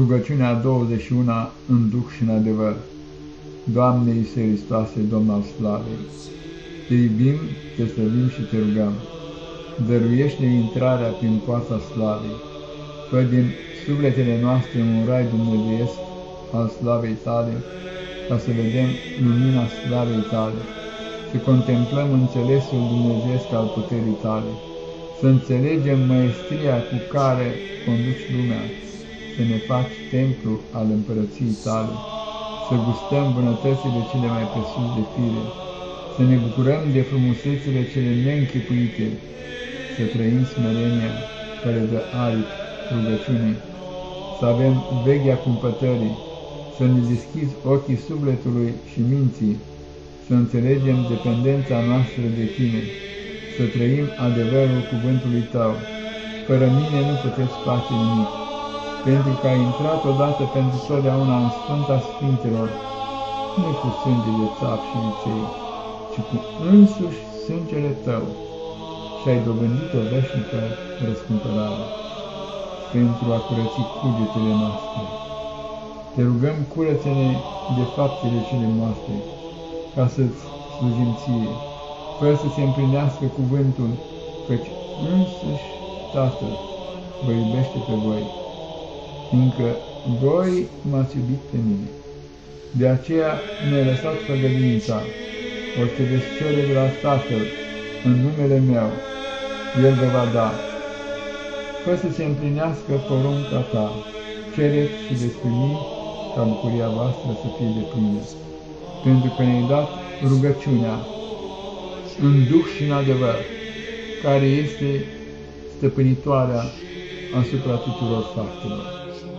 Rugăciunea a 21 în duh și în adevăr. Doamne Iisuse Hristoase, Domn al Slavei, Te iubim, Te slăbim și Te rugăm. Dăruiește intrarea prin poarta Slavei. Fă din sufletele noastre un rai dumnezeiesc al Slavei Tale, ca să vedem lumina Slavei Tale, să contemplăm înțelesul dumnezeiesc al puterii Tale, să înțelegem măestria cu care conduci lumea, să ne faci templu al împărăției tale, să gustăm bunătățile cele mai presus de fire, să ne bucurăm de frumusețile cele neînchipuite, să trăim smerenia care dă aripi rugăciunii, să avem veghea cumpătării, să ne deschizi ochii sufletului și minții, să înțelegem dependența noastră de Tine, să trăim adevărul cuvântului Tău. Fără mine nu puteți face nimic pentru că ai intrat odată pentru totdeauna în Sfânta Sfintelor, nu cu sânge de țap și viței, ci cu însuși sângele tău. Și ai dobândit o veșnică răscumpărare pentru a curăți cugetele noastre. Te rugăm, curățene de faptele cele noastre, ca să-ți slujim ție, fără să se împlinească cuvântul, căci însuși Tatăl vă iubește pe voi fiindcă voi m-ați iubit pe mine. De aceea mi-ai lăsat făgăduința, o să veți cere de la Tatăl, în numele meu, El vă va da. Fă să se împlinească porunca ta, cereți și veți primi ca bucuria voastră să fie de plină, pentru că ne-ai dat rugăciunea în duh și în adevăr, care este stăpânitoarea asupra tuturor faptelor.